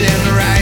in right